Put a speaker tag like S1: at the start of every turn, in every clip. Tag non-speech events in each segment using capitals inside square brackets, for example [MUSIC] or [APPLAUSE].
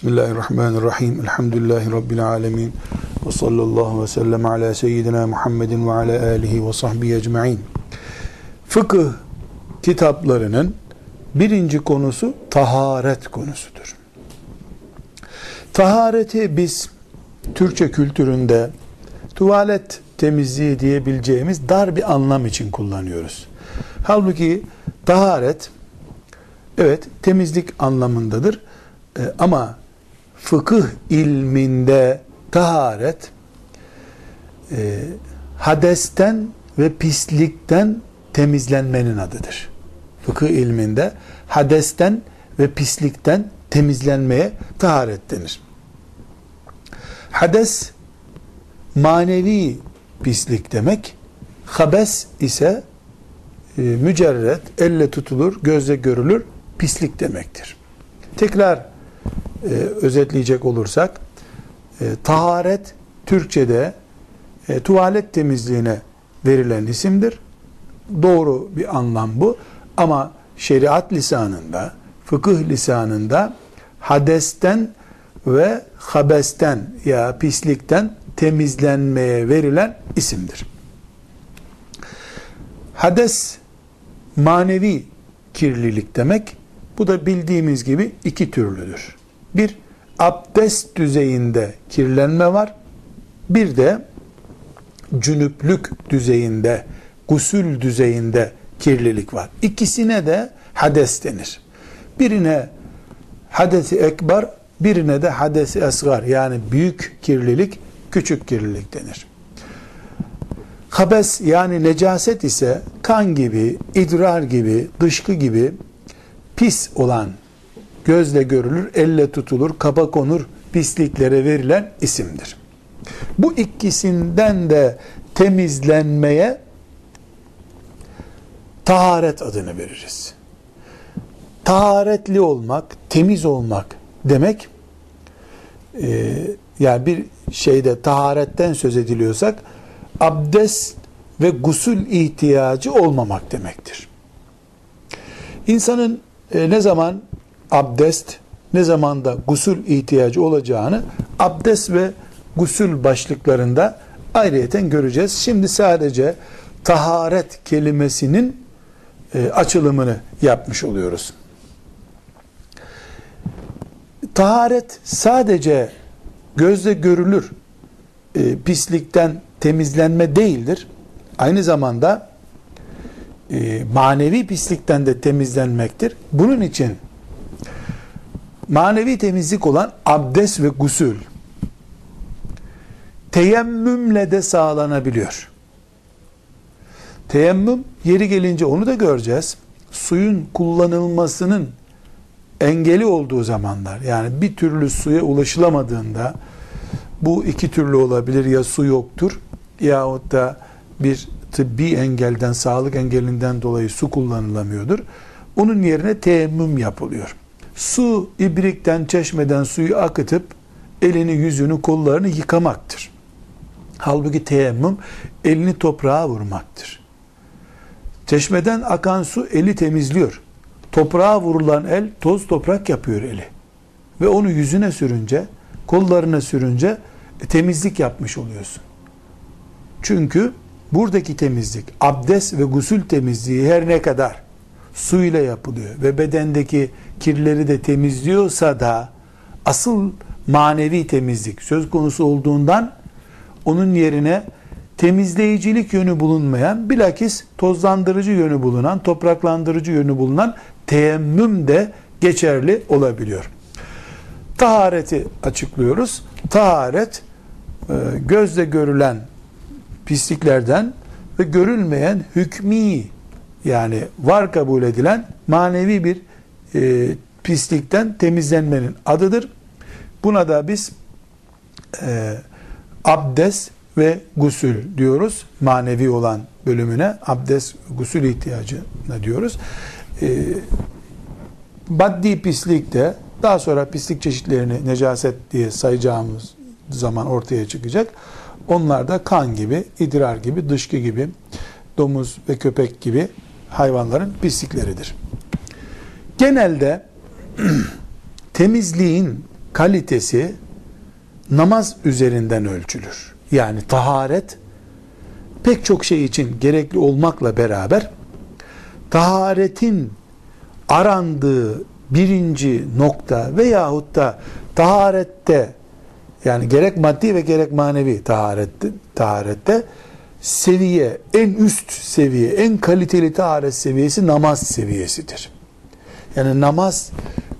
S1: Bismillahirrahmanirrahim. Elhamdülillahi Rabbil alemin. Ve sallallahu ve sellem ala seyyidina Muhammedin ve ala alihi ve sahbihi ecma'in. Fıkıh kitaplarının birinci konusu taharet konusudur. Tahareti biz Türkçe kültüründe tuvalet temizliği diyebileceğimiz dar bir anlam için kullanıyoruz. Halbuki taharet evet temizlik anlamındadır. E, ama fıkıh ilminde taharet e, hadesten ve pislikten temizlenmenin adıdır. Fıkıh ilminde hadesten ve pislikten temizlenmeye taharet denir. Hades manevi pislik demek. Habes ise e, mücerret, elle tutulur, gözle görülür pislik demektir. Tekrar e, özetleyecek olursak e, taharet Türkçe'de e, tuvalet temizliğine verilen isimdir. Doğru bir anlam bu. Ama şeriat lisanında, fıkıh lisanında hadesten ve habesten ya pislikten temizlenmeye verilen isimdir. Hades manevi kirlilik demek. Bu da bildiğimiz gibi iki türlüdür. Bir abdest düzeyinde kirlenme var. Bir de cünüplük düzeyinde, gusül düzeyinde kirlilik var. İkisine de hades denir. Birine hadesi ekber, birine de hadesi esgar yani büyük kirlilik, küçük kirlilik denir. Habes yani necaset ise kan gibi, idrar gibi, dışkı gibi pis olan gözle görülür, elle tutulur, kaba konur pisliklere verilen isimdir. Bu ikisinden de temizlenmeye taharet adını veririz. Taharetli olmak, temiz olmak demek, e, yani bir şeyde taharetten söz ediliyorsak, abdest ve gusül ihtiyacı olmamak demektir. İnsanın e, ne zaman abdest, ne zaman da gusül ihtiyacı olacağını abdest ve gusül başlıklarında ayrıyeten göreceğiz. Şimdi sadece taharet kelimesinin e, açılımını yapmış oluyoruz. Taharet sadece gözle görülür e, pislikten temizlenme değildir. Aynı zamanda e, manevi pislikten de temizlenmektir. Bunun için manevi temizlik olan abdest ve gusül teyemmümle de sağlanabiliyor. Teyemmüm yeri gelince onu da göreceğiz. Suyun kullanılmasının engeli olduğu zamanlar yani bir türlü suya ulaşılamadığında bu iki türlü olabilir ya su yoktur yahut da bir tıbbi engelden, sağlık engelinden dolayı su kullanılamıyordur. Onun yerine teyemmüm yapılıyor. Su ibrikten, çeşmeden suyu akıtıp elini, yüzünü, kollarını yıkamaktır. Halbuki teyemmüm elini toprağa vurmaktır. Çeşmeden akan su eli temizliyor. Toprağa vurulan el toz toprak yapıyor eli. Ve onu yüzüne sürünce, kollarına sürünce e, temizlik yapmış oluyorsun. Çünkü buradaki temizlik, abdest ve gusül temizliği her ne kadar su ile yapılıyor ve bedendeki kirleri de temizliyorsa da asıl manevi temizlik söz konusu olduğundan onun yerine temizleyicilik yönü bulunmayan, bilakis tozlandırıcı yönü bulunan, topraklandırıcı yönü bulunan teyemmüm de geçerli olabiliyor. Tahareti açıklıyoruz. Taharet e, gözle görülen pisliklerden ve görülmeyen hükmi yani var kabul edilen manevi bir e, pislikten temizlenmenin adıdır. Buna da biz e, abdest ve gusül diyoruz. Manevi olan bölümüne abdest, gusül ihtiyacına diyoruz. E, baddi pislik de daha sonra pislik çeşitlerini necaset diye sayacağımız zaman ortaya çıkacak. Onlar da kan gibi, idrar gibi, dışkı gibi, domuz ve köpek gibi hayvanların pislikleridir. Genelde [CLEARS THROAT] temizliğin kalitesi namaz üzerinden ölçülür. Yani taharet pek çok şey için gerekli olmakla beraber taharetin arandığı birinci nokta veyahut da taharette yani gerek maddi ve gerek manevi taharette, taharette seviye, en üst seviye, en kaliteli taharet seviyesi namaz seviyesidir. Yani namaz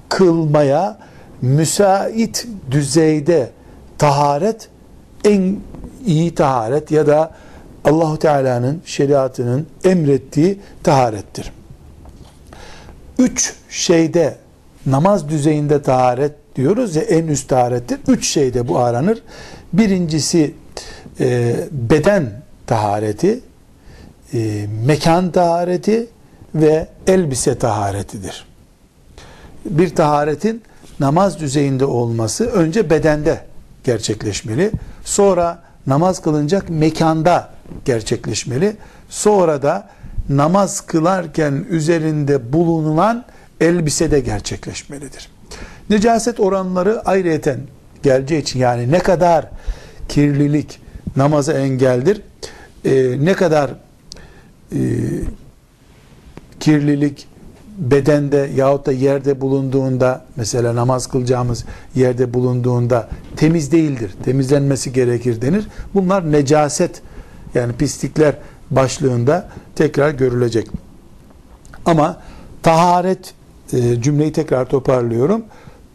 S1: kılmaya müsait düzeyde taharet en iyi taharet ya da Allahu Teala'nın şeriatının emrettiği taharettir. Üç şeyde namaz düzeyinde taharet diyoruz ya en üst taharettir. Üç şeyde bu aranır. Birincisi e, beden tahareti, e, mekan tahareti ve elbise taharetidir. Bir taharetin namaz düzeyinde olması önce bedende gerçekleşmeli. Sonra namaz kılınacak mekanda gerçekleşmeli. Sonra da namaz kılarken üzerinde bulunan elbisede gerçekleşmelidir. Necaset oranları ayrıyeten geleceği için yani ne kadar kirlilik namaza engeldir, e, ne kadar e, kirlilik bedende yahut da yerde bulunduğunda mesela namaz kılacağımız yerde bulunduğunda temiz değildir. Temizlenmesi gerekir denir. Bunlar necaset yani pislikler başlığında tekrar görülecek. Ama taharet e, cümleyi tekrar toparlıyorum.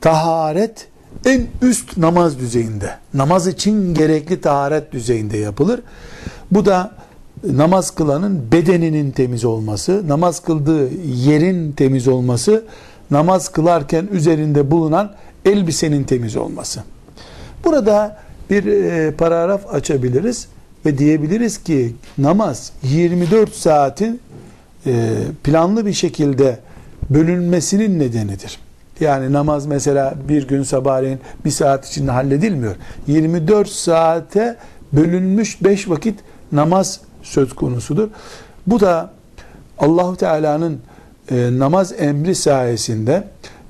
S1: Taharet en üst namaz düzeyinde. Namaz için gerekli taharet düzeyinde yapılır. Bu da namaz kılanın bedeninin temiz olması, namaz kıldığı yerin temiz olması, namaz kılarken üzerinde bulunan elbisenin temiz olması. Burada bir e, paragraf açabiliriz ve diyebiliriz ki namaz 24 saatin e, planlı bir şekilde bölünmesinin nedenidir. Yani namaz mesela bir gün sabahleyin bir saat içinde halledilmiyor. 24 saate bölünmüş 5 vakit namaz söz konusudur. Bu da Allahu Teala'nın e, namaz emri sayesinde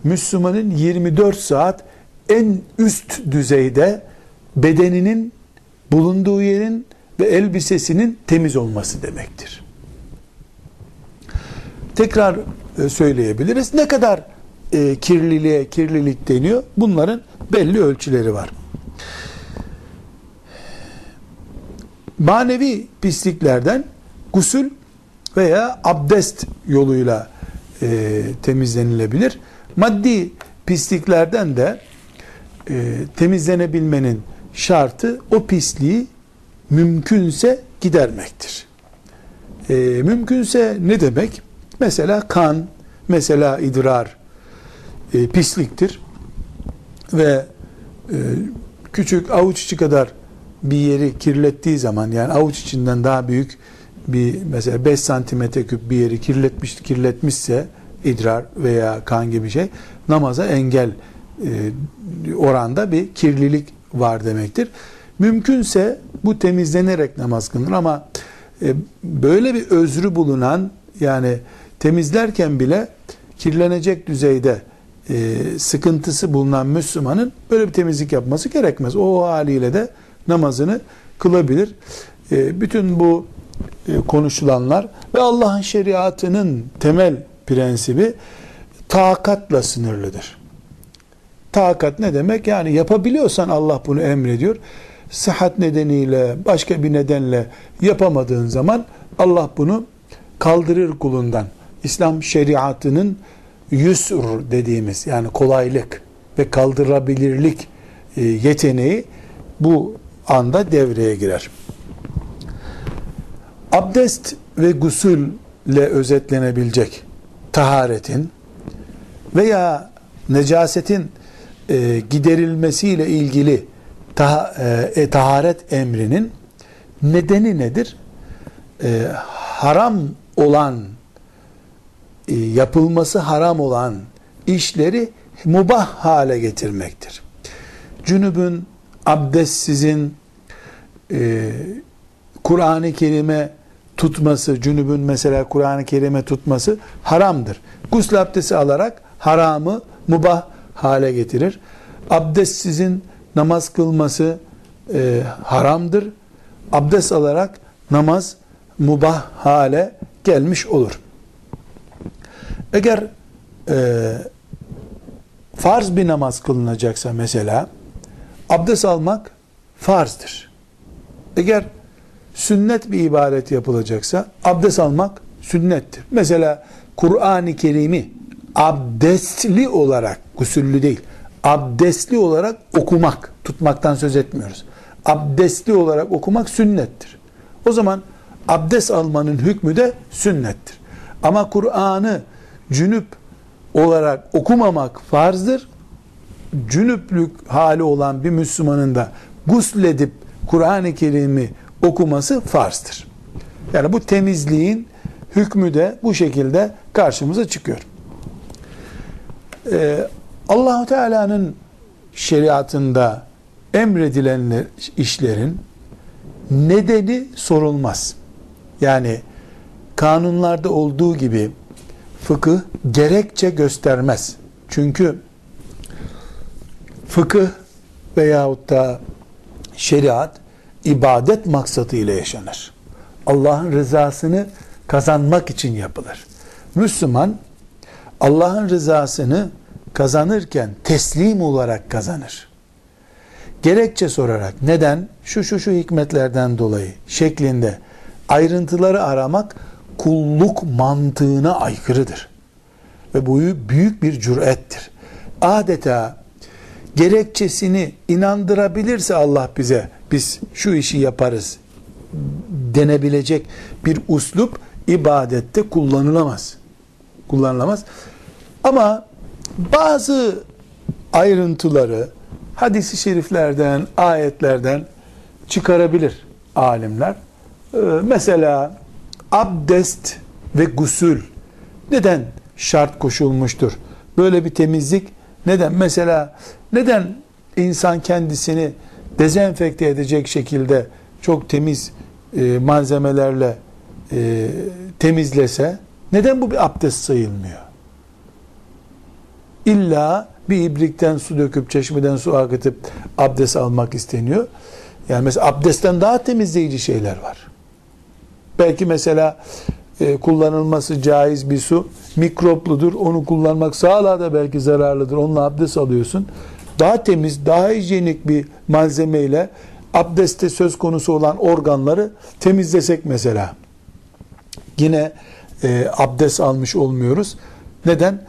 S1: Müslümanın 24 saat en üst düzeyde bedeninin bulunduğu yerin ve elbisesinin temiz olması demektir. Tekrar e, söyleyebiliriz. Ne kadar e, kirliliğe kirlilik deniyor? Bunların belli ölçüleri var. Manevi pisliklerden gusül veya abdest yoluyla e, temizlenilebilir. Maddi pisliklerden de e, temizlenebilmenin şartı o pisliği mümkünse gidermektir. E, mümkünse ne demek? Mesela kan, mesela idrar e, pisliktir ve e, küçük avuç içi kadar bir yeri kirlettiği zaman yani avuç içinden daha büyük bir mesela 5 santimetre küp bir yeri kirletmiş kirletmişse idrar veya kan gibi şey namaza engel e, oranda bir kirlilik var demektir. Mümkünse bu temizlenerek namaz kılınır ama e, böyle bir özrü bulunan yani temizlerken bile kirlenecek düzeyde e, sıkıntısı bulunan Müslümanın böyle bir temizlik yapması gerekmez. O haliyle de namazını kılabilir. E, bütün bu e, konuşulanlar ve Allah'ın şeriatının temel prensibi takatla sınırlıdır. Takat ne demek? Yani yapabiliyorsan Allah bunu emrediyor. Sıhhat nedeniyle, başka bir nedenle yapamadığın zaman Allah bunu kaldırır kulundan. İslam şeriatının yusur dediğimiz yani kolaylık ve kaldırabilirlik e, yeteneği bu anda devreye girer. Abdest ve gusülle özetlenebilecek taharetin veya necasetin e, giderilmesiyle ilgili e, e, taharet emrinin nedeni nedir? Haram olan e, yapılması haram olan işleri mubah hale getirmektir. Cünübün abdestsizin e, Kur'an-ı Kerim'e tutması, cünübün mesela Kur'an-ı Kerim'e tutması haramdır. Gusül abdesti alarak haramı mubah hale getirir. abdestsizin namaz kılması e, haramdır. Abdest alarak namaz mubah hale gelmiş olur. Eğer e, farz bir namaz kılınacaksa mesela abdest almak farzdır. Eğer sünnet bir ibadet yapılacaksa abdest almak sünnettir. Mesela Kur'an-ı Kerim'i abdestli olarak, gusüllü değil, abdestli olarak okumak, tutmaktan söz etmiyoruz. Abdestli olarak okumak sünnettir. O zaman abdest almanın hükmü de sünnettir. Ama Kur'an'ı cünüp olarak okumamak farzdır. Cünüplük hali olan bir Müslümanın da gusledip Kur'an-ı Kerim'i okuması farzdır. Yani bu temizliğin hükmü de bu şekilde karşımıza çıkıyor. Ee, Allahu Teala'nın şeriatında emredilen işlerin nedeni sorulmaz. Yani kanunlarda olduğu gibi fıkıh gerekçe göstermez. Çünkü fıkıh veyahut da şeriat ibadet maksadıyla yaşanır. Allah'ın rızasını kazanmak için yapılır. Müslüman Allah'ın rızasını kazanırken teslim olarak kazanır. Gerekçe sorarak neden şu şu şu hikmetlerden dolayı şeklinde ayrıntıları aramak kulluk mantığına aykırıdır. Ve bu büyük bir cürettir. Adeta gerekçesini inandırabilirse Allah bize biz şu işi yaparız denebilecek bir uslup ibadette kullanılamaz. Kullanılamaz. Ama bazı ayrıntıları hadisi şeriflerden, ayetlerden çıkarabilir alimler. Ee, mesela abdest ve gusül neden şart koşulmuştur? Böyle bir temizlik neden? Mesela neden insan kendisini dezenfekte edecek şekilde çok temiz e, malzemelerle e, temizlese neden bu bir abdest sayılmıyor? İlla bir ibrikten su döküp çeşmeden su akıtıp abdest almak isteniyor. Yani mesela abdestten daha temizleyici şeyler var. Belki mesela e, kullanılması caiz bir su mikropludur. Onu kullanmak sağlığa da belki zararlıdır. Onunla abdest alıyorsun. Daha temiz, daha hijyenik bir malzemeyle abdeste söz konusu olan organları temizlesek mesela. Yine e, abdest almış olmuyoruz. Neden?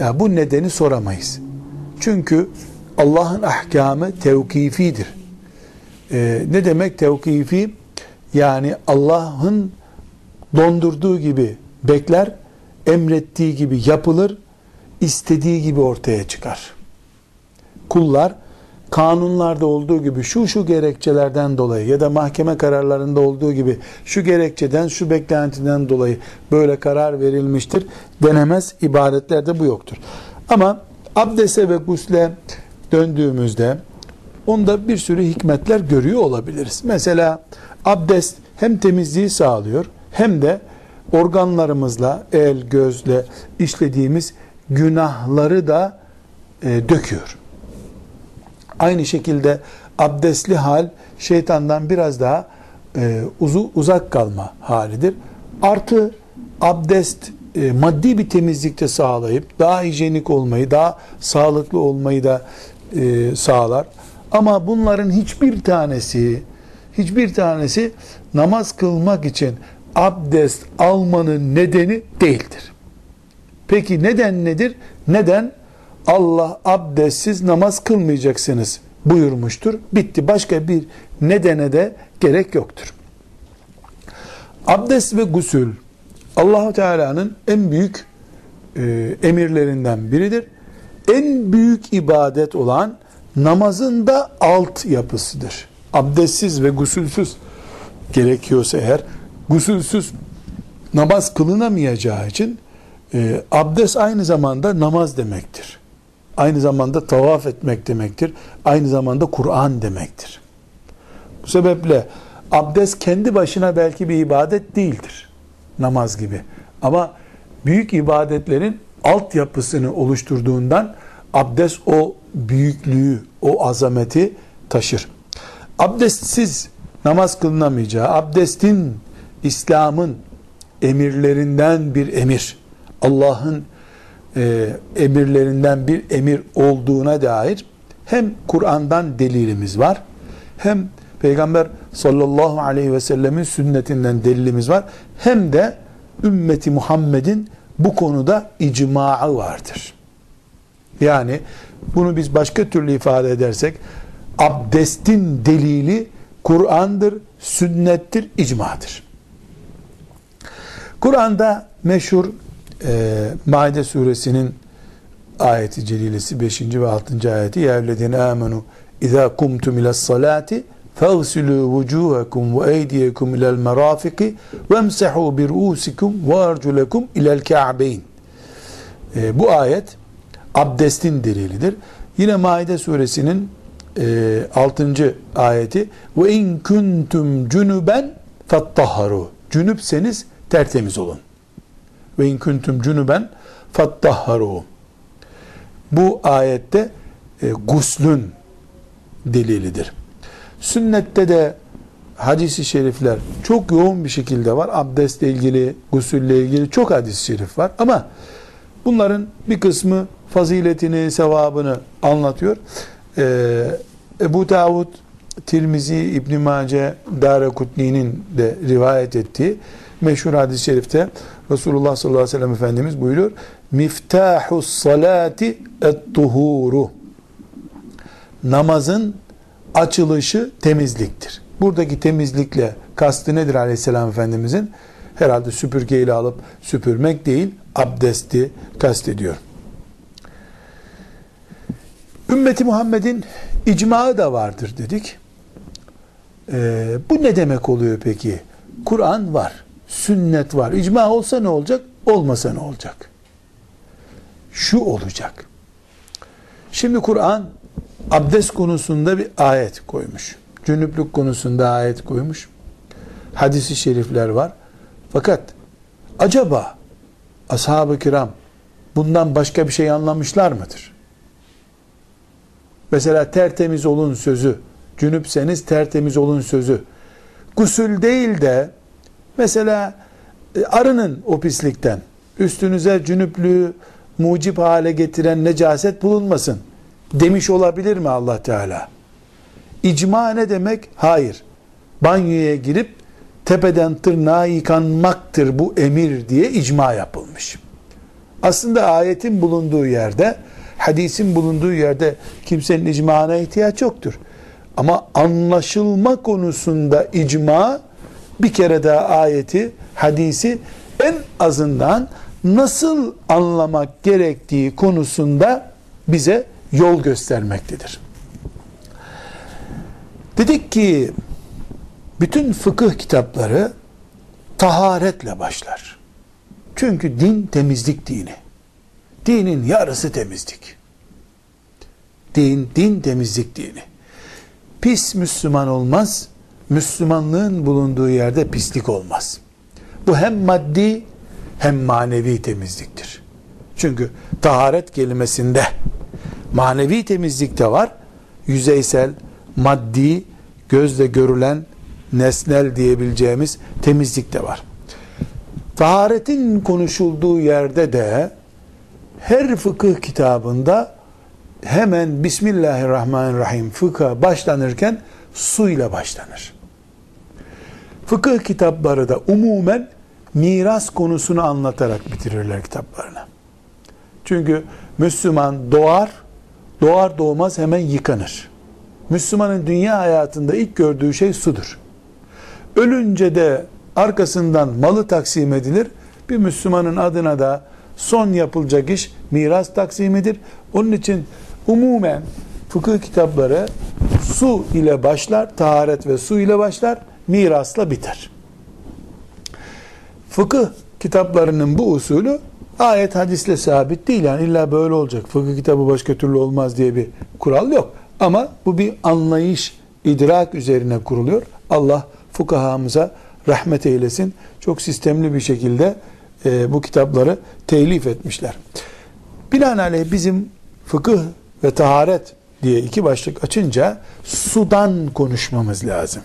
S1: Ya bu nedeni soramayız. Çünkü Allah'ın ahkamı tevkifidir. E, ne demek tevkifi? Yani Allah'ın dondurduğu gibi bekler, emrettiği gibi yapılır, istediği gibi ortaya çıkar. Kullar kanunlarda olduğu gibi şu şu gerekçelerden dolayı ya da mahkeme kararlarında olduğu gibi şu gerekçeden şu beklentiden dolayı böyle karar verilmiştir denemez ibadetlerde bu yoktur. Ama abdese ve gusle döndüğümüzde onda bir sürü hikmetler görüyor olabiliriz. Mesela abdest hem temizliği sağlıyor hem de organlarımızla el gözle işlediğimiz günahları da e, döküyor. Aynı şekilde abdestli hal şeytandan biraz daha e, uzu, uzak kalma halidir. Artı abdest e, maddi bir temizlikte sağlayıp daha hijyenik olmayı, daha sağlıklı olmayı da e, sağlar. Ama bunların hiçbir tanesi hiçbir tanesi namaz kılmak için abdest almanın nedeni değildir. Peki neden nedir? Neden? Allah abdestsiz namaz kılmayacaksınız buyurmuştur. Bitti. Başka bir nedene de gerek yoktur. Abdest ve gusül Allahu Teala'nın en büyük e, emirlerinden biridir. En büyük ibadet olan namazın da alt yapısıdır. Abdestsiz ve gusülsüz gerekiyorsa eğer gusülsüz namaz kılınamayacağı için e, abdest aynı zamanda namaz demektir aynı zamanda tavaf etmek demektir. Aynı zamanda Kur'an demektir. Bu sebeple abdest kendi başına belki bir ibadet değildir. Namaz gibi. Ama büyük ibadetlerin altyapısını oluşturduğundan abdest o büyüklüğü, o azameti taşır. Abdestsiz namaz kılınamayacağı, abdestin İslam'ın emirlerinden bir emir, Allah'ın e, emirlerinden bir emir olduğuna dair hem Kur'an'dan delilimiz var, hem Peygamber sallallahu aleyhi ve sellemin sünnetinden delilimiz var, hem de ümmeti Muhammed'in bu konuda icmaı vardır. Yani bunu biz başka türlü ifade edersek abdestin delili Kur'an'dır, sünnettir, icmadır. Kur'an'da meşhur e, Maide suresinin ayeti celilesi 5. ve 6. ayeti ya evlediğine amenu İza kumtum ila salati fagsilu vucuhakum ve eydiyekum ilel merafiki ve emsahu bi ruusikum ve arculakum ilel ka'beyn. E, bu ayet abdestin delilidir. Yine Maide suresinin e, 6. ayeti ve in kuntum cunuben fattaharu. Cünüpseniz tertemiz olun. Ve in kuntum cunuben fattaharu. Bu ayette e, guslün delilidir. Sünnette de hadisi şerifler çok yoğun bir şekilde var. Abdestle ilgili, gusülle ilgili çok hadis-i şerif var. Ama bunların bir kısmı faziletini, sevabını anlatıyor. Ee, Ebu Davud, Tirmizi, İbn Mace, Darekutni'nin de rivayet ettiği meşhur hadis-i şerifte Resulullah sallallahu aleyhi ve sellem Efendimiz buyuruyor. Miftahus salati et-tuhuru. Namazın açılışı temizliktir. Buradaki temizlikle kastı nedir aleyhisselam efendimizin? Herhalde süpürgeyle alıp süpürmek değil, abdesti kastediyor. Ümmeti Muhammed'in icmağı da vardır dedik. Ee, bu ne demek oluyor peki? Kur'an var, sünnet var. İcma olsa ne olacak? Olmasa ne olacak? Şu olacak. Şimdi Kur'an abdest konusunda bir ayet koymuş. Cünüplük konusunda ayet koymuş. Hadisi şerifler var. Fakat acaba ashab-ı kiram bundan başka bir şey anlamışlar mıdır? Mesela tertemiz olun sözü, cünüpseniz tertemiz olun sözü. Gusül değil de mesela e, arının o pislikten. Üstünüze cünüplüğü mucip hale getiren necaset bulunmasın demiş olabilir mi Allah Teala? İcma ne demek? Hayır. Banyoya girip tepeden tırnağa yıkanmaktır bu emir diye icma yapılmış. Aslında ayetin bulunduğu yerde, hadisin bulunduğu yerde kimsenin icmana ihtiyaç yoktur. Ama anlaşılma konusunda icma bir kere daha ayeti, hadisi en azından nasıl anlamak gerektiği konusunda bize yol göstermektedir. Dedik ki bütün fıkıh kitapları taharetle başlar. Çünkü din temizlik dini. Dinin yarısı temizlik. Din, din temizlik dini. Pis Müslüman olmaz, Müslümanlığın bulunduğu yerde pislik olmaz. Bu hem maddi hem manevi temizliktir. Çünkü taharet kelimesinde manevi temizlik de var. Yüzeysel, maddi, gözle görülen, nesnel diyebileceğimiz temizlik de var. Taharetin konuşulduğu yerde de her fıkıh kitabında hemen Bismillahirrahmanirrahim fıkha başlanırken su ile başlanır. Fıkıh kitapları da umumen miras konusunu anlatarak bitirirler kitaplarını. Çünkü Müslüman doğar, doğar doğmaz hemen yıkanır. Müslümanın dünya hayatında ilk gördüğü şey sudur. Ölünce de arkasından malı taksim edilir. Bir Müslümanın adına da son yapılacak iş miras taksimidir. Onun için umumen fıkıh kitapları su ile başlar, taharet ve su ile başlar, mirasla biter. Fıkıh kitaplarının bu usulü ayet hadisle sabit değil. Yani illa böyle olacak. Fıkıh kitabı başka türlü olmaz diye bir kural yok. Ama bu bir anlayış, idrak üzerine kuruluyor. Allah fukahamıza rahmet eylesin. Çok sistemli bir şekilde e, bu kitapları telif etmişler. Binaenaleyh bizim fıkıh ve taharet diye iki başlık açınca sudan konuşmamız lazım.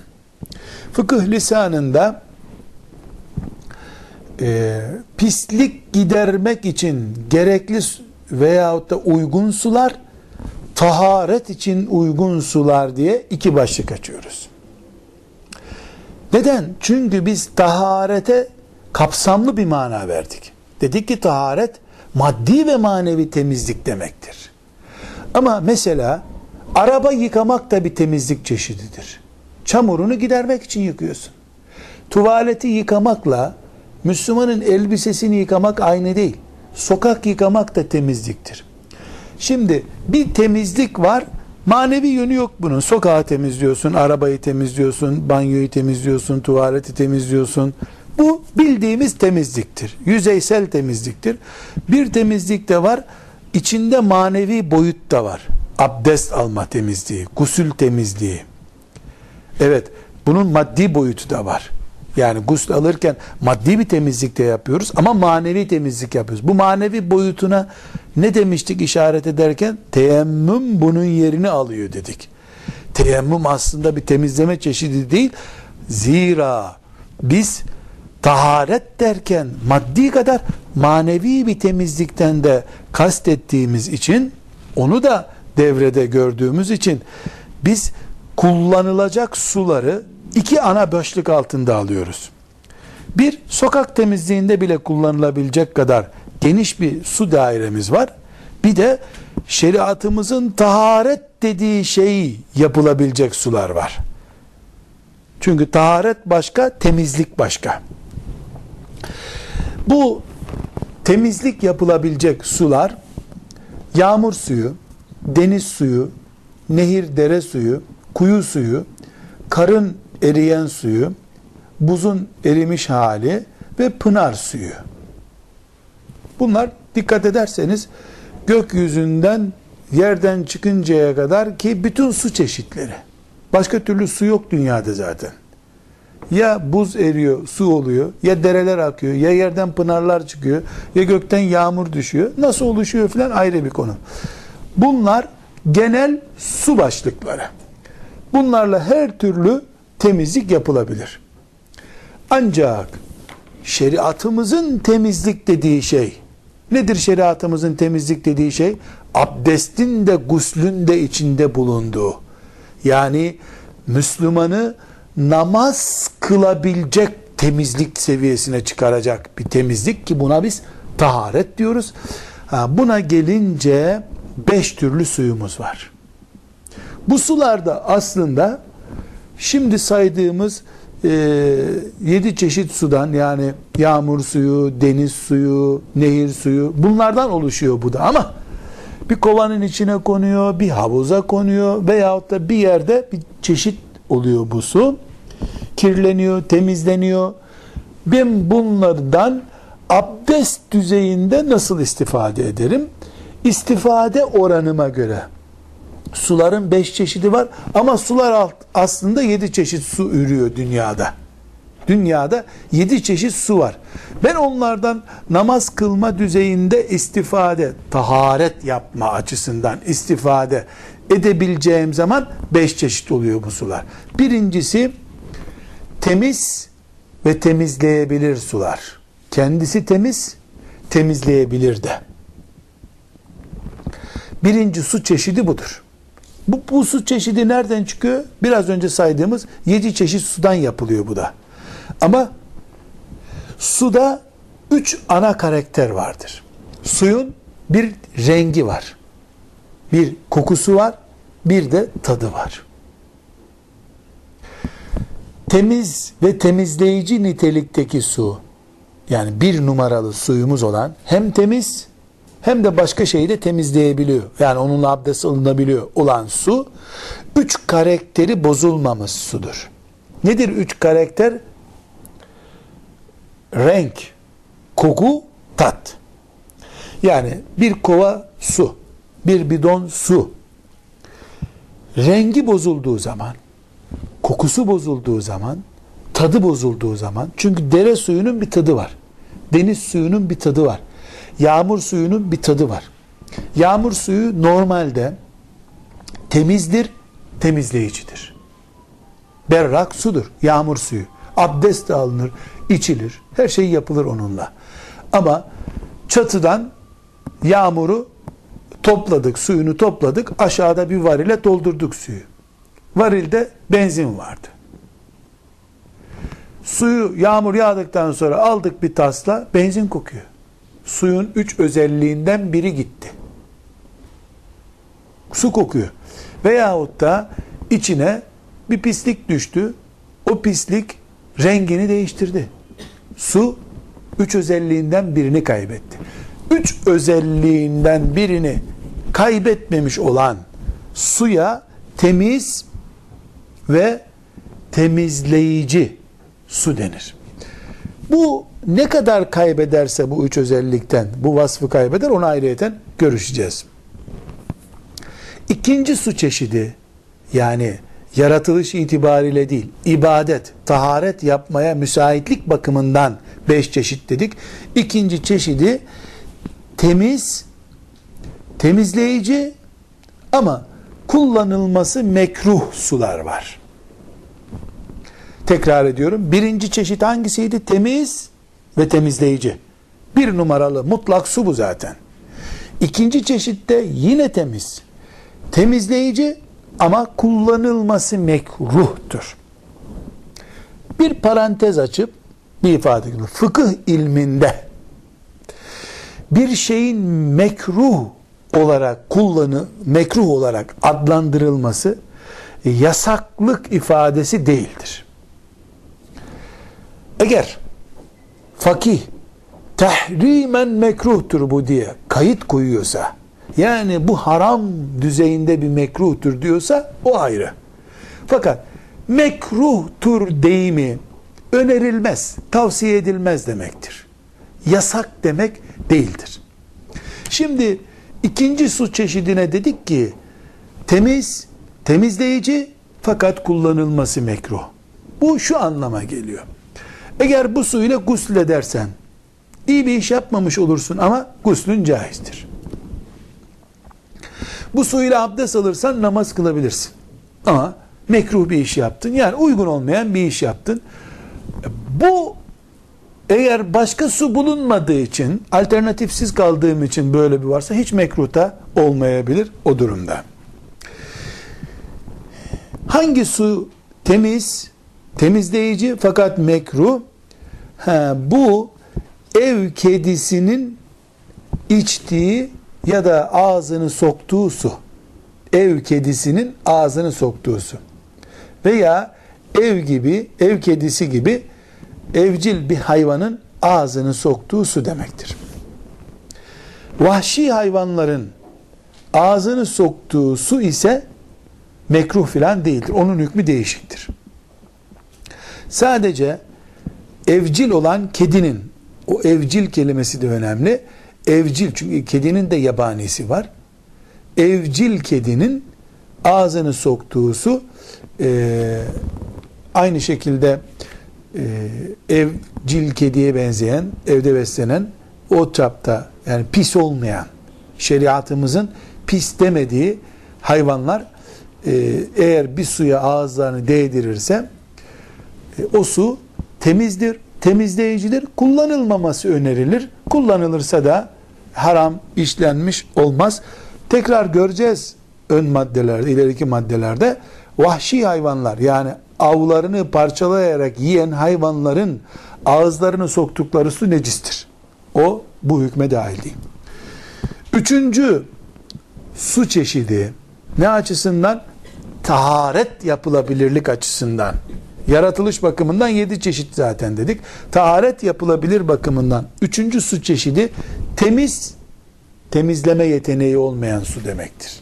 S1: Fıkıh lisanında e, pislik gidermek için gerekli veyahut da uygun sular, taharet için uygun sular diye iki başlık açıyoruz. Neden? Çünkü biz taharete kapsamlı bir mana verdik. Dedik ki taharet maddi ve manevi temizlik demektir. Ama mesela araba yıkamak da bir temizlik çeşididir. Çamurunu gidermek için yıkıyorsun. Tuvaleti yıkamakla Müslümanın elbisesini yıkamak aynı değil. Sokak yıkamak da temizliktir. Şimdi bir temizlik var, manevi yönü yok bunun. Sokağı temizliyorsun, arabayı temizliyorsun, banyoyu temizliyorsun, tuvaleti temizliyorsun. Bu bildiğimiz temizliktir. Yüzeysel temizliktir. Bir temizlik de var, içinde manevi boyut da var. Abdest alma temizliği, gusül temizliği. Evet, bunun maddi boyutu da var. Yani gusül alırken maddi bir temizlik de yapıyoruz ama manevi temizlik yapıyoruz. Bu manevi boyutuna ne demiştik işaret ederken? Teyemmüm bunun yerini alıyor dedik. Teyemmüm aslında bir temizleme çeşidi değil. Zira biz taharet derken maddi kadar manevi bir temizlikten de kastettiğimiz için onu da devrede gördüğümüz için biz kullanılacak suları iki ana başlık altında alıyoruz. Bir, sokak temizliğinde bile kullanılabilecek kadar geniş bir su dairemiz var. Bir de şeriatımızın taharet dediği şeyi yapılabilecek sular var. Çünkü taharet başka, temizlik başka. Bu temizlik yapılabilecek sular yağmur suyu, deniz suyu, nehir dere suyu, kuyu suyu, karın eriyen suyu, buzun erimiş hali ve pınar suyu. Bunlar dikkat ederseniz gökyüzünden yerden çıkıncaya kadar ki bütün su çeşitleri. Başka türlü su yok dünyada zaten. Ya buz eriyor, su oluyor, ya dereler akıyor, ya yerden pınarlar çıkıyor, ya gökten yağmur düşüyor. Nasıl oluşuyor filan ayrı bir konu. Bunlar genel su başlıkları. Bunlarla her türlü temizlik yapılabilir. Ancak şeriatımızın temizlik dediği şey nedir şeriatımızın temizlik dediği şey? Abdestin de guslün de içinde bulunduğu. Yani Müslümanı namaz kılabilecek temizlik seviyesine çıkaracak bir temizlik ki buna biz taharet diyoruz. Ha, buna gelince beş türlü suyumuz var. Bu sularda aslında şimdi saydığımız e, yedi çeşit sudan yani yağmur suyu, deniz suyu, nehir suyu bunlardan oluşuyor bu da ama bir kovanın içine konuyor, bir havuza konuyor veyahut da bir yerde bir çeşit oluyor bu su. Kirleniyor, temizleniyor. Ben bunlardan abdest düzeyinde nasıl istifade ederim? İstifade oranıma göre Suların beş çeşidi var ama sular aslında yedi çeşit su ürüyor dünyada. Dünyada yedi çeşit su var. Ben onlardan namaz kılma düzeyinde istifade, taharet yapma açısından istifade edebileceğim zaman beş çeşit oluyor bu sular. Birincisi temiz ve temizleyebilir sular. Kendisi temiz, temizleyebilir de. Birinci su çeşidi budur. Bu, bu su çeşidi nereden çıkıyor? Biraz önce saydığımız yedi çeşit sudan yapılıyor bu da. Ama suda üç ana karakter vardır. Suyun bir rengi var. Bir kokusu var. Bir de tadı var. Temiz ve temizleyici nitelikteki su yani bir numaralı suyumuz olan hem temiz hem de başka şeyi de temizleyebiliyor. Yani onunla abdest alınabiliyor olan su üç karakteri bozulmamış sudur. Nedir üç karakter? Renk, koku, tat. Yani bir kova su, bir bidon su. Rengi bozulduğu zaman, kokusu bozulduğu zaman, tadı bozulduğu zaman, çünkü dere suyunun bir tadı var. Deniz suyunun bir tadı var. Yağmur suyunun bir tadı var. Yağmur suyu normalde temizdir, temizleyicidir. Berrak sudur, yağmur suyu. Abdest de alınır, içilir. Her şey yapılır onunla. Ama çatıdan yağmuru topladık, suyunu topladık. Aşağıda bir varile doldurduk suyu. Varilde benzin vardı. Suyu yağmur yağdıktan sonra aldık bir tasla benzin kokuyor. Suyun üç özelliğinden biri gitti. Su kokuyor. Veyahut da içine bir pislik düştü. O pislik rengini değiştirdi. Su üç özelliğinden birini kaybetti. Üç özelliğinden birini kaybetmemiş olan suya temiz ve temizleyici su denir. Bu ne kadar kaybederse bu üç özellikten bu vasfı kaybeder onu ayrıyeten görüşeceğiz. İkinci su çeşidi yani yaratılış itibariyle değil, ibadet, taharet yapmaya müsaitlik bakımından beş çeşit dedik. İkinci çeşidi temiz, temizleyici ama kullanılması mekruh sular var. Tekrar ediyorum. Birinci çeşit hangisiydi? Temiz ve temizleyici. Bir numaralı mutlak su bu zaten. İkinci çeşitte yine temiz. Temizleyici ama kullanılması mekruhtur. Bir parantez açıp bir ifade gibi fıkıh ilminde bir şeyin mekruh olarak kullanı mekruh olarak adlandırılması yasaklık ifadesi değildir. Eğer fakih tahrimen mekruhtur bu diye kayıt koyuyorsa yani bu haram düzeyinde bir mekruhtur diyorsa o ayrı. Fakat mekruhtur deyimi önerilmez, tavsiye edilmez demektir. Yasak demek değildir. Şimdi ikinci su çeşidine dedik ki temiz, temizleyici fakat kullanılması mekruh. Bu şu anlama geliyor. Eğer bu suyla gusül edersen iyi bir iş yapmamış olursun ama guslün caizdir. Bu suyla abdest alırsan namaz kılabilirsin. Ama mekruh bir iş yaptın. Yani uygun olmayan bir iş yaptın. Bu eğer başka su bulunmadığı için, alternatifsiz kaldığım için böyle bir varsa hiç mekruhta olmayabilir o durumda. Hangi su temiz, temizleyici fakat mekruh? Ha, bu ev kedisinin içtiği ya da ağzını soktuğu su. Ev kedisinin ağzını soktuğu su. Veya ev gibi, ev kedisi gibi evcil bir hayvanın ağzını soktuğu su demektir. Vahşi hayvanların ağzını soktuğu su ise mekruh filan değildir. Onun hükmü değişiktir. Sadece evcil olan kedinin, o evcil kelimesi de önemli. Evcil çünkü kedinin de yabanisi var. Evcil kedinin ağzını soktuğu su e, aynı şekilde evcil kediye benzeyen, evde beslenen o çapta yani pis olmayan şeriatımızın pis demediği hayvanlar e, eğer bir suya ağızlarını değdirirse e, o su temizdir, temizleyicidir, kullanılmaması önerilir. Kullanılırsa da haram işlenmiş olmaz. Tekrar göreceğiz ön maddelerde, ileriki maddelerde vahşi hayvanlar yani avlarını parçalayarak yiyen hayvanların ağızlarını soktukları su necistir. O bu hükme dahil değil. Üçüncü su çeşidi ne açısından? Taharet yapılabilirlik açısından. Yaratılış bakımından yedi çeşit zaten dedik. Taharet yapılabilir bakımından üçüncü su çeşidi temiz, temizleme yeteneği olmayan su demektir.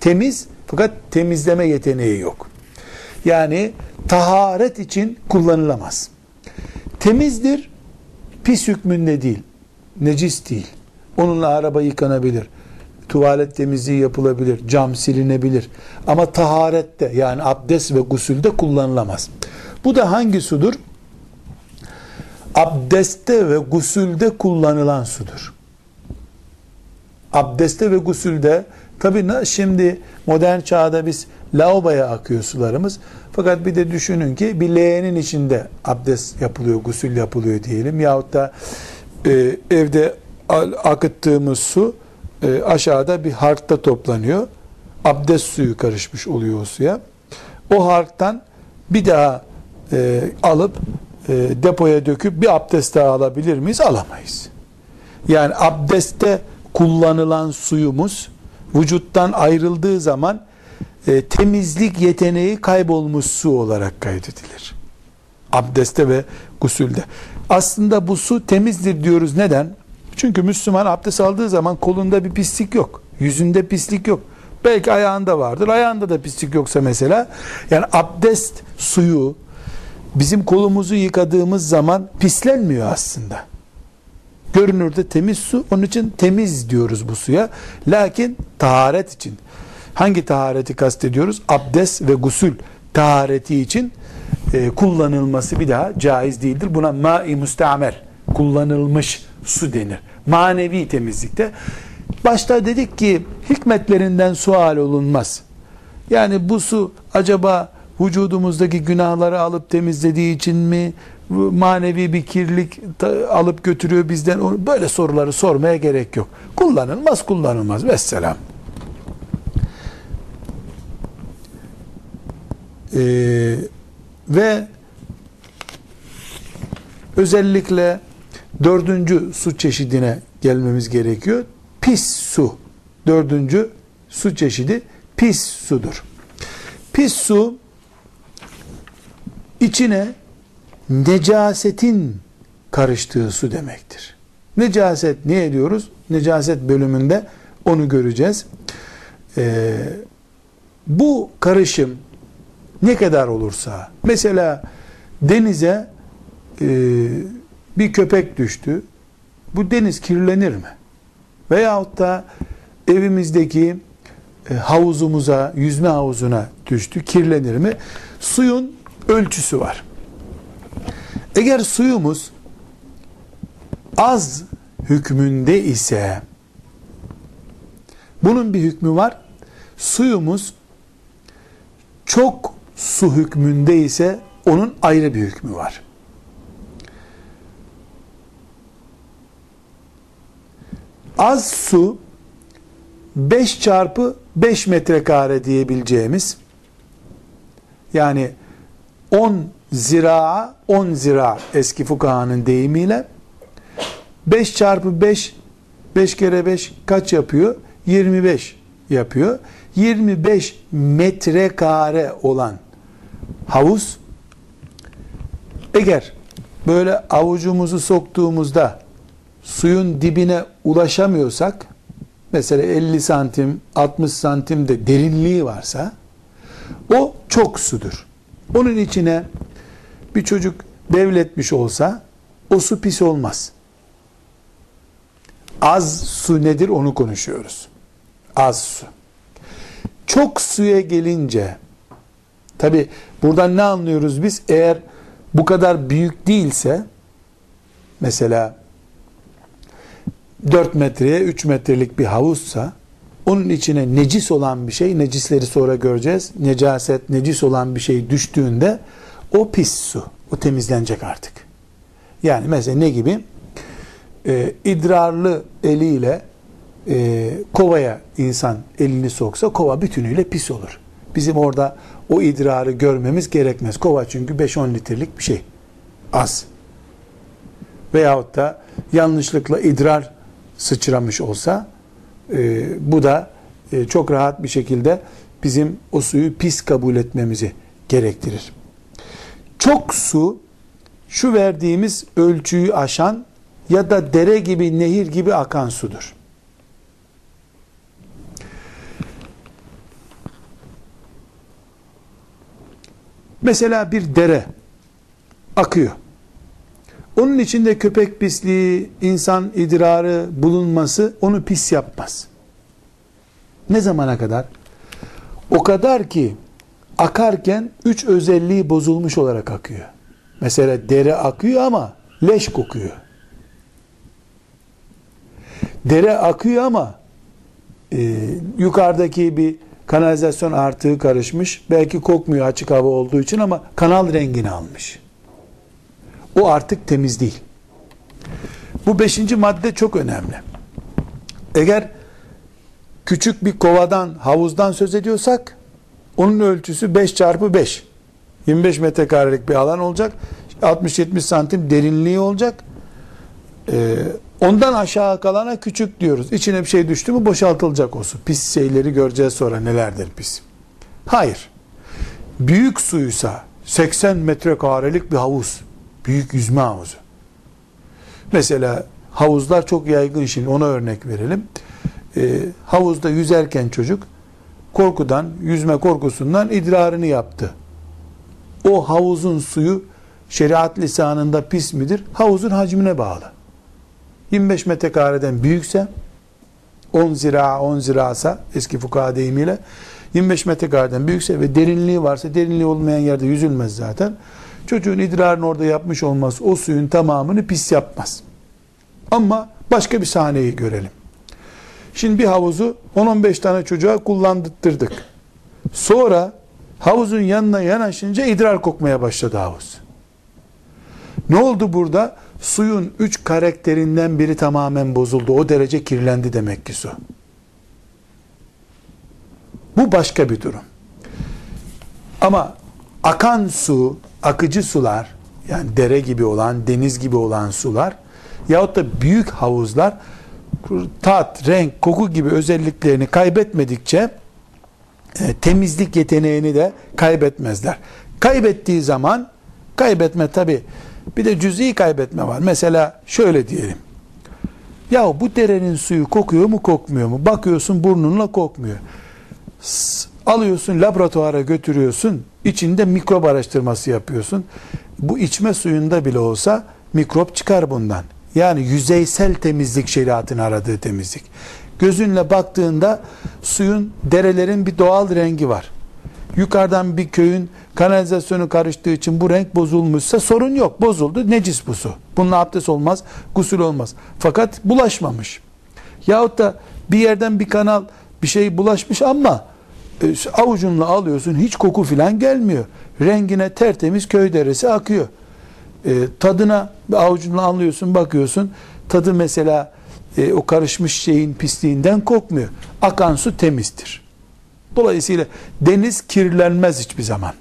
S1: Temiz fakat temizleme yeteneği yok. Yani taharet için kullanılamaz. Temizdir, pis hükmünde değil, necis değil. Onunla araba yıkanabilir, tuvalet temizliği yapılabilir, cam silinebilir. Ama taharette yani abdest ve gusülde kullanılamaz. Bu da hangi sudur? Abdestte ve gusülde kullanılan sudur. abdeste ve gusülde tabi şimdi modern çağda biz lavaboya akıyor sularımız. Fakat bir de düşünün ki bir leğenin içinde abdest yapılıyor, gusül yapılıyor diyelim. Yahut da e, evde akıttığımız su e, aşağıda bir harkta toplanıyor. Abdest suyu karışmış oluyor o suya. O harktan bir daha e, alıp e, depoya döküp bir abdest daha alabilir miyiz? Alamayız. Yani abdestte kullanılan suyumuz vücuttan ayrıldığı zaman e, temizlik yeteneği kaybolmuş su olarak kaydedilir. Abdeste ve gusülde. Aslında bu su temizdir diyoruz. Neden? Çünkü Müslüman abdest aldığı zaman kolunda bir pislik yok. Yüzünde pislik yok. Belki ayağında vardır. Ayağında da pislik yoksa mesela. Yani abdest suyu bizim kolumuzu yıkadığımız zaman pislenmiyor aslında. Görünürde temiz su. Onun için temiz diyoruz bu suya. Lakin taharet için. Hangi tahareti kastediyoruz? Abdest ve gusül tahareti için e, kullanılması bir daha caiz değildir. Buna ma-i müsteamer kullanılmış su denir. Manevi temizlikte. Başta dedik ki hikmetlerinden sual olunmaz. Yani bu su acaba vücudumuzdaki günahları alıp temizlediği için mi manevi bir kirlik alıp götürüyor bizden böyle soruları sormaya gerek yok. Kullanılmaz kullanılmaz. Vesselam. Ee, ve özellikle dördüncü su çeşidine gelmemiz gerekiyor. Pis su. Dördüncü su çeşidi pis sudur. Pis su içine necasetin karıştığı su demektir. Necaset niye diyoruz? Necaset bölümünde onu göreceğiz. Ee, bu karışım ne kadar olursa mesela denize e, bir köpek düştü. Bu deniz kirlenir mi? Veyahut da evimizdeki e, havuzumuza, yüzme havuzuna düştü. Kirlenir mi? Suyun ölçüsü var. Eğer suyumuz az hükmünde ise bunun bir hükmü var. Suyumuz çok su hükmünde ise onun ayrı bir hükmü var. Az su 5 çarpı 5 metrekare diyebileceğimiz yani 10 zira 10 zira eski fukahanın deyimiyle 5 çarpı 5 5 kere 5 kaç yapıyor? 25 yapıyor. 25 metrekare olan havuz eğer böyle avucumuzu soktuğumuzda suyun dibine ulaşamıyorsak mesela 50 santim 60 santim de derinliği varsa o çok sudur. Onun içine bir çocuk devletmiş olsa o su pis olmaz. Az su nedir onu konuşuyoruz. Az su. Çok suya gelince tabi buradan ne anlıyoruz biz? Eğer bu kadar büyük değilse mesela 4 metreye 3 metrelik bir havuzsa onun içine necis olan bir şey, necisleri sonra göreceğiz. Necaset, necis olan bir şey düştüğünde o pis su. O temizlenecek artık. Yani mesela ne gibi? Ee, idrarlı eliyle e, kovaya insan elini soksa kova bütünüyle pis olur. Bizim orada o idrarı görmemiz gerekmez. Kova çünkü 5-10 litrelik bir şey. Az. Veyahut da yanlışlıkla idrar sıçramış olsa e, bu da e, çok rahat bir şekilde bizim o suyu pis kabul etmemizi gerektirir. Çok su şu verdiğimiz ölçüyü aşan ya da dere gibi, nehir gibi akan sudur. Mesela bir dere akıyor. Onun içinde köpek pisliği, insan idrarı bulunması onu pis yapmaz. Ne zamana kadar? O kadar ki akarken üç özelliği bozulmuş olarak akıyor. Mesela dere akıyor ama leş kokuyor. Dere akıyor ama e, yukarıdaki bir kanalizasyon artığı karışmış. Belki kokmuyor açık hava olduğu için ama kanal rengini almış. O artık temiz değil. Bu beşinci madde çok önemli. Eğer küçük bir kovadan, havuzdan söz ediyorsak onun ölçüsü 5 çarpı 5. 25 metrekarelik bir alan olacak. 60-70 santim derinliği olacak. Ee, ondan aşağı kalana küçük diyoruz. İçine bir şey düştü mü boşaltılacak o su. Pis şeyleri göreceğiz sonra nelerdir pis. Hayır. Büyük suysa 80 metrekarelik bir havuz. Büyük yüzme havuzu. Mesela havuzlar çok yaygın şimdi ona örnek verelim. Ee, havuzda yüzerken çocuk korkudan, yüzme korkusundan idrarını yaptı. O havuzun suyu şeriat lisanında pis midir? Havuzun hacmine bağlı. 25 metrekareden büyükse 10 zira 10 zirasa eski fukaha deyimiyle 25 metrekareden büyükse ve derinliği varsa derinliği olmayan yerde yüzülmez zaten. Çocuğun idrarını orada yapmış olması o suyun tamamını pis yapmaz. Ama başka bir sahneyi görelim. Şimdi bir havuzu 10-15 tane çocuğa kullandırdık. Sonra havuzun yanına yanaşınca idrar kokmaya başladı havuz. Ne oldu burada? Suyun üç karakterinden biri tamamen bozuldu. O derece kirlendi demek ki su. Bu başka bir durum. Ama akan su, akıcı sular, yani dere gibi olan, deniz gibi olan sular yahut da büyük havuzlar tat, renk, koku gibi özelliklerini kaybetmedikçe e, temizlik yeteneğini de kaybetmezler. Kaybettiği zaman kaybetme tabi bir de cüz'i kaybetme var. Mesela şöyle diyelim. Ya bu derenin suyu kokuyor mu kokmuyor mu? Bakıyorsun burnunla kokmuyor. Alıyorsun laboratuvara götürüyorsun. içinde mikrop araştırması yapıyorsun. Bu içme suyunda bile olsa mikrop çıkar bundan. Yani yüzeysel temizlik şeriatın aradığı temizlik. Gözünle baktığında suyun, derelerin bir doğal rengi var. Yukarıdan bir köyün kanalizasyonu karıştığı için bu renk bozulmuşsa sorun yok. Bozuldu. Necis bu su. Bununla abdest olmaz, gusül olmaz. Fakat bulaşmamış. Yahut da bir yerden bir kanal bir şey bulaşmış ama e, avucunla alıyorsun hiç koku filan gelmiyor. Rengine tertemiz köy deresi akıyor. E, tadına avucunla anlıyorsun, bakıyorsun. Tadı mesela e, o karışmış şeyin pisliğinden kokmuyor. Akan su temizdir. Dolayısıyla deniz kirlenmez hiçbir zaman.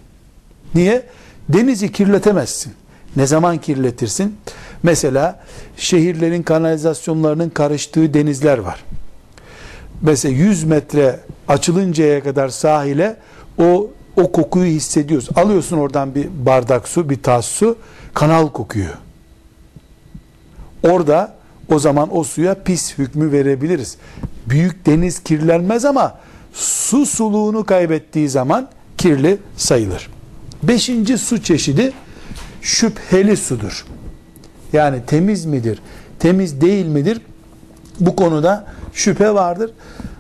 S1: Niye? Denizi kirletemezsin. Ne zaman kirletirsin? Mesela şehirlerin kanalizasyonlarının karıştığı denizler var. Mesela 100 metre açılıncaya kadar sahile o o kokuyu hissediyorsun. Alıyorsun oradan bir bardak su, bir tas su, kanal kokuyor. Orada o zaman o suya pis hükmü verebiliriz. Büyük deniz kirlenmez ama su suluğunu kaybettiği zaman kirli sayılır. Beşinci su çeşidi şüpheli sudur. Yani temiz midir, temiz değil midir? Bu konuda şüphe vardır.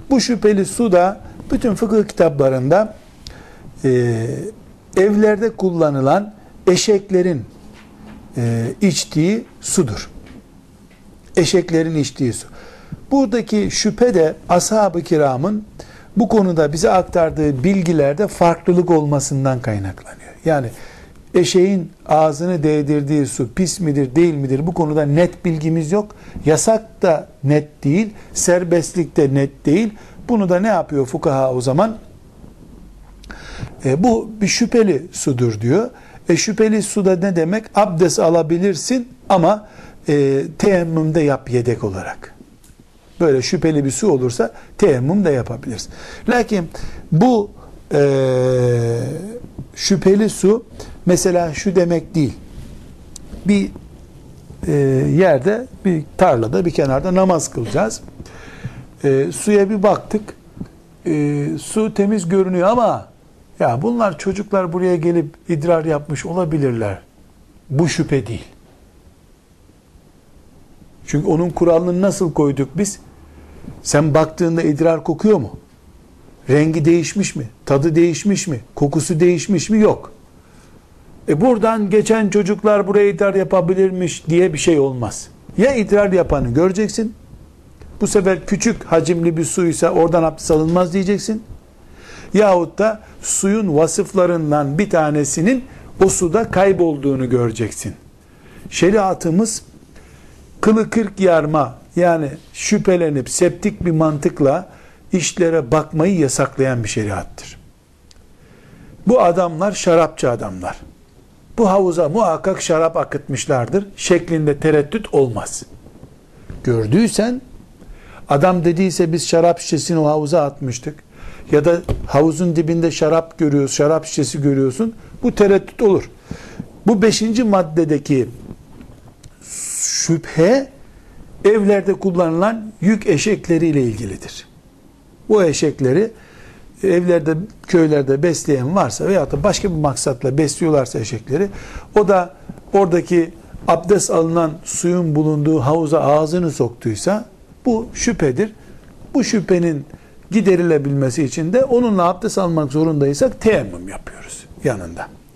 S1: Bu şüpheli su da bütün fıkıh kitaplarında e, evlerde kullanılan eşeklerin e, içtiği sudur. Eşeklerin içtiği su. Buradaki şüphe de ashab-ı kiramın bu konuda bize aktardığı bilgilerde farklılık olmasından kaynaklanıyor. Yani eşeğin ağzını değdirdiği su pis midir değil midir bu konuda net bilgimiz yok. Yasak da net değil, serbestlik de net değil. Bunu da ne yapıyor fukaha o zaman? E, bu bir şüpheli sudur diyor. E şüpheli suda ne demek? Abdest alabilirsin ama e, teyemmümde yap yedek olarak. Böyle şüpheli bir su olursa teyemmüm de yapabilirsin. Lakin bu e, şüpheli su mesela şu demek değil. Bir e, yerde bir tarlada bir kenarda namaz kılacağız. E, suya bir baktık. E, su temiz görünüyor ama ya bunlar çocuklar buraya gelip idrar yapmış olabilirler. Bu şüphe değil. Çünkü onun kuralını nasıl koyduk biz? Sen baktığında idrar kokuyor mu? Rengi değişmiş mi? Tadı değişmiş mi? Kokusu değişmiş mi? Yok. E buradan geçen çocuklar buraya idrar yapabilirmiş diye bir şey olmaz. Ya idrar yapanı göreceksin, Bu sefer küçük hacimli bir suysa oradan abdest alınmaz diyeceksin. Yahut da suyun vasıflarından bir tanesinin o suda kaybolduğunu göreceksin. Şeriatımız kılı kırk yarma yani şüphelenip septik bir mantıkla işlere bakmayı yasaklayan bir şeriattır. Bu adamlar şarapçı adamlar. Bu havuza muhakkak şarap akıtmışlardır şeklinde tereddüt olmaz. Gördüysen adam dediyse biz şarap şişesini o havuza atmıştık ya da havuzun dibinde şarap görüyoruz, şarap şişesi görüyorsun. Bu tereddüt olur. Bu beşinci maddedeki şüphe evlerde kullanılan yük eşekleriyle ilgilidir. Bu eşekleri evlerde, köylerde besleyen varsa veya da başka bir maksatla besliyorlarsa eşekleri, o da oradaki abdest alınan suyun bulunduğu havuza ağzını soktuysa bu şüphedir. Bu şüphenin giderilebilmesi için de onunla abdest almak zorundaysak teyemmüm yapıyoruz yanında.